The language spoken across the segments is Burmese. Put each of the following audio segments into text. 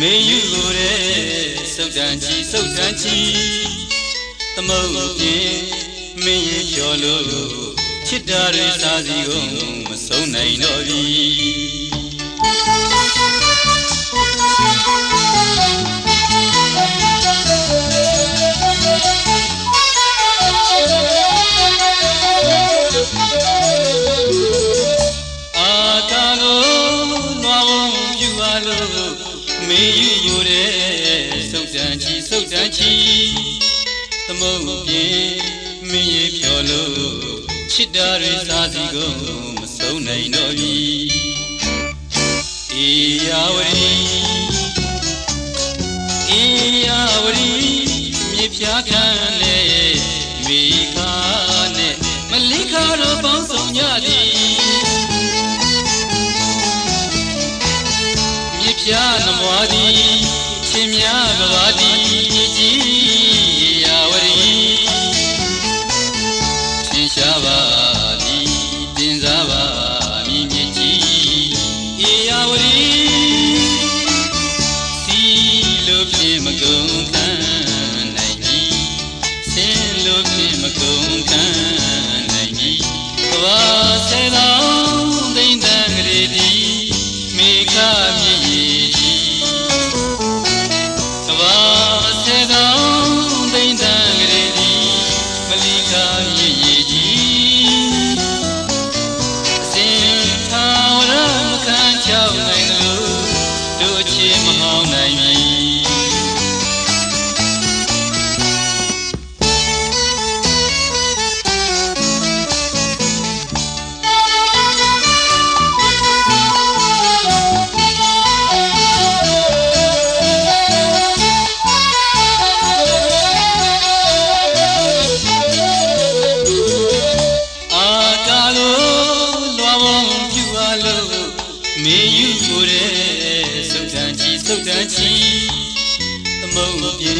မေယူကိုတဲ့စုတ်တန်ချီစုတ်တန်ချီသမုတ်ပြင်းမင်းရေကျော်လို့ချစ်တာတွေစားစီကုန်မဆုံးနိုင်တော့ မေယူကိုတဲ့စုတ်တန်ချီစုတ်တန်ချီသမုတ်ပြင်းမင်းရေဖြော်လို့ချစ်တာတွေစားစီကုန်မဆုံးနိုင်တော့ပြီအေယာဝရီအေယာဝရီမြေဖြားခံလေ ဖြားနမွားသည်ချင်းများကဘာသည်ကြီးယာ မေယူကိုတဲ့စုတ်တန်ချီစုတ်တန်ချီသမုတ်ပြေ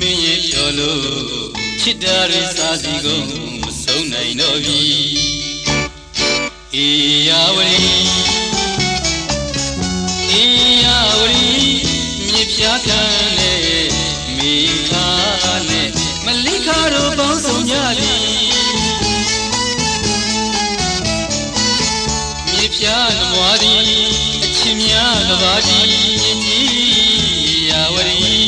မင်းရဲ့ဖြော်လို့ချစ်တာတွေစားစီကုန်မဆုံးနိုင်တော့ပြီအေယာဝရီအေယာဝရီမြေဖြားခံ သည်အချင်းများကဘာကြီးမြည်ကြီးရာဝရီ